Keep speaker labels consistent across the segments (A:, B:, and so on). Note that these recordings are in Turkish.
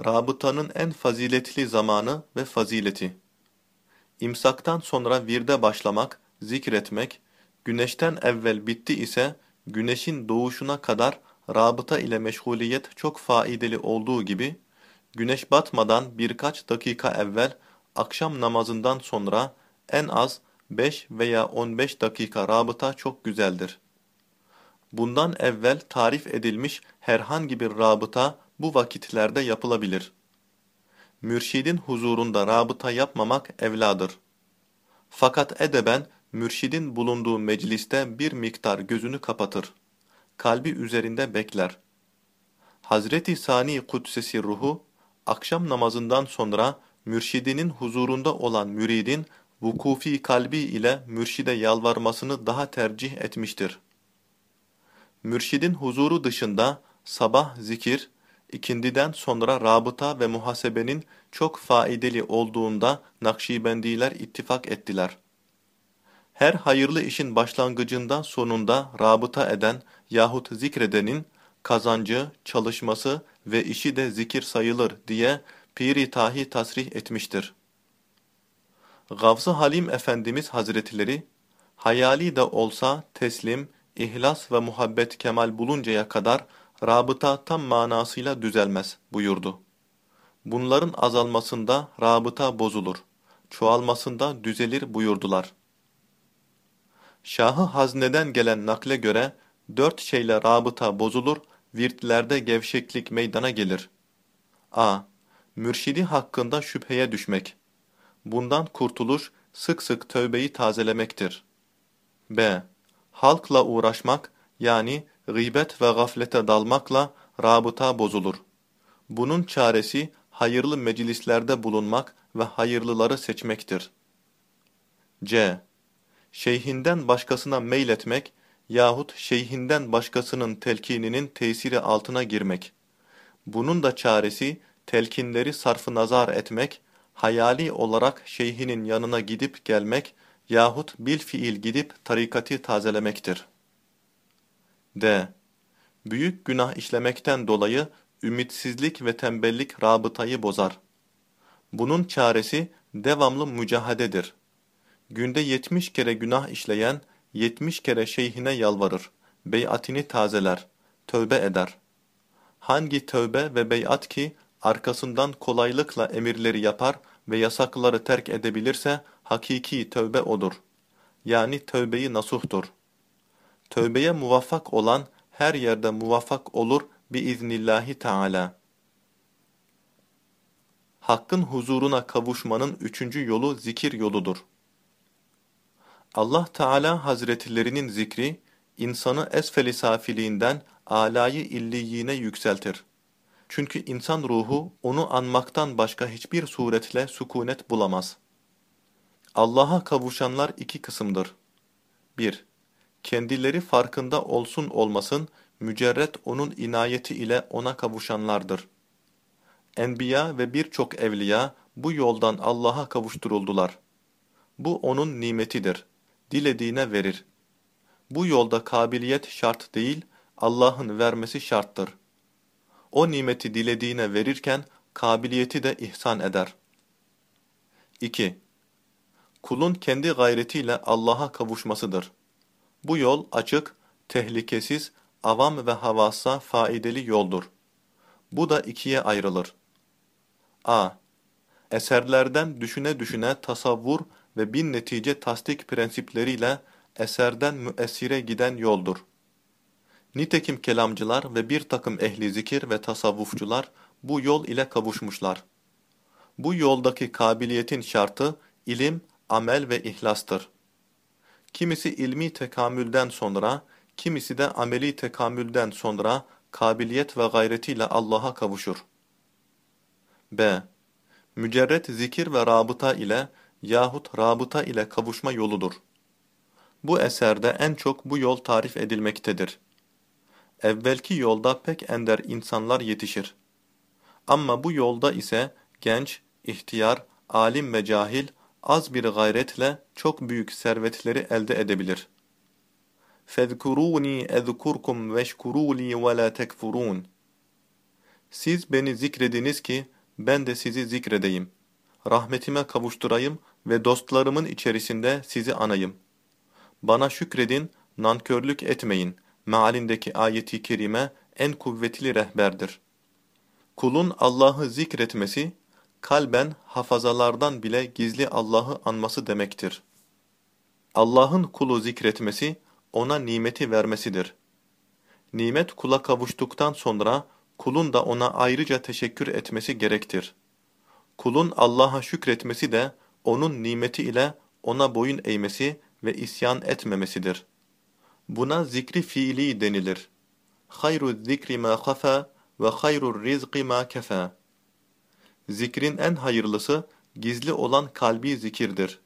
A: Rabıtanın en faziletli zamanı ve fazileti. İmsaktan sonra virde başlamak, zikretmek, güneşten evvel bitti ise güneşin doğuşuna kadar rabıta ile meşguliyet çok faydalı olduğu gibi, güneş batmadan birkaç dakika evvel akşam namazından sonra en az 5 veya 15 dakika rabıta çok güzeldir. Bundan evvel tarif edilmiş herhangi bir rabıta bu vakitlerde yapılabilir. Mürşidin huzurunda rabıta yapmamak evladır. Fakat edeben mürşidin bulunduğu mecliste bir miktar gözünü kapatır. Kalbi üzerinde bekler. Hazreti Sani Kudsesi ruhu, akşam namazından sonra mürşidinin huzurunda olan müridin vukufi kalbi ile mürşide yalvarmasını daha tercih etmiştir. Mürşidin huzuru dışında sabah zikir, ikindiden sonra rabıta ve muhasebenin çok faydalı olduğunda Nakşibendiler ittifak ettiler. Her hayırlı işin başlangıcında sonunda rabıta eden yahut zikredenin kazancı, çalışması ve işi de zikir sayılır diye Piri Tahi tasrih etmiştir. Gavz-ı Halim Efendimiz Hazretleri, hayali de olsa teslim, ihlas ve muhabbet kemal buluncaya kadar rabıta tam manasıyla düzelmez buyurdu. Bunların azalmasında rabıta bozulur, çoğalmasında düzelir buyurdular. Şahı Hazne'den gelen nakle göre dört şeyle rabıta bozulur, virtlerde gevşeklik meydana gelir. a. Mürşidi hakkında şüpheye düşmek. Bundan kurtuluş sık sık tövbeyi tazelemektir. b. Halkla uğraşmak yani gıybet ve gaflete dalmakla rabıta bozulur. Bunun çaresi hayırlı meclislerde bulunmak ve hayırlıları seçmektir. C. Şeyhinden başkasına meyletmek yahut şeyhinden başkasının telkininin tesiri altına girmek. Bunun da çaresi telkinleri sarfı nazar etmek, hayali olarak şeyhinin yanına gidip gelmek yahut bil fiil gidip tarikati tazelemektir. D. Büyük günah işlemekten dolayı ümitsizlik ve tembellik rabıtayı bozar. Bunun çaresi devamlı mücahadedir. Günde yetmiş kere günah işleyen, yetmiş kere şeyhine yalvarır, beyatini tazeler, tövbe eder. Hangi tövbe ve beyat ki, arkasından kolaylıkla emirleri yapar ve yasakları terk edebilirse, hakiki tövbe odur. Yani tövbeyi nasuhtur. Tövbeye muvaffak olan, her yerde muvaffak olur biiznillahi teala. Hakkın huzuruna kavuşmanın üçüncü yolu zikir yoludur. Allah Teala Hazretlerinin zikri, insanı esfeli safiliğinden alayı illiyine yükseltir. Çünkü insan ruhu onu anmaktan başka hiçbir suretle sükunet bulamaz. Allah'a kavuşanlar iki kısımdır. 1. Kendileri farkında olsun olmasın, mücerret onun inayeti ile ona kavuşanlardır. Enbiya ve birçok evliya bu yoldan Allah'a kavuşturuldular. Bu onun nimetidir. Dilediğine verir. Bu yolda kabiliyet şart değil, Allah'ın vermesi şarttır. O nimeti dilediğine verirken, kabiliyeti de ihsan eder. 2. Kulun kendi gayretiyle Allah'a kavuşmasıdır. Bu yol açık, tehlikesiz, avam ve havasa faydalı yoldur. Bu da ikiye ayrılır. a. Eserlerden düşüne düşüne tasavvur ve bin netice tasdik prensipleriyle eserden müessire giden yoldur. Nitekim kelamcılar ve bir takım ehli zikir ve tasavvufçular bu yol ile kavuşmuşlar. Bu yoldaki kabiliyetin şartı ilim, amel ve ihlastır. Kimisi ilmi tekamülden sonra, kimisi de ameli tekamülden sonra kabiliyet ve gayretiyle Allah'a kavuşur. B. Mücerret zikir ve rabıta ile yahut rabıta ile kavuşma yoludur. Bu eserde en çok bu yol tarif edilmektedir. Evvelki yolda pek ender insanlar yetişir. Ama bu yolda ise genç, ihtiyar, alim ve cahil az bir gayretle çok büyük servetleri elde edebilir. فَذْكُرُونِي اَذْكُرْكُمْ وَاشْكُرُوا لِي وَلَا تَكْفُرُونَ Siz beni zikrediniz ki ben de sizi zikredeyim. Rahmetime kavuşturayım ve dostlarımın içerisinde sizi anayım. Bana şükredin, nankörlük etmeyin. Mealindeki ayeti kerime en kuvvetli rehberdir. Kulun Allah'ı zikretmesi, kalben hafazalardan bile gizli Allah'ı anması demektir. Allah'ın kulu zikretmesi, ona nimeti vermesidir. Nimet kula kavuştuktan sonra, kulun da ona ayrıca teşekkür etmesi gerektir. Kulun Allah'a şükretmesi de, onun nimeti ile ona boyun eğmesi ve isyan etmemesidir. Buna zikri fiili denilir. Hayru zikri ma kafa ve hayrur rizqi ma. Zikrin en hayırlısı gizli olan kalbi zikirdir.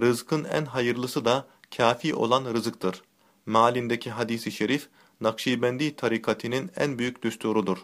A: Rızkın en hayırlısı da kafi olan rızıktır. Malindeki hadisi şerif Nakşibendi tarikatinin en büyük düsturudur.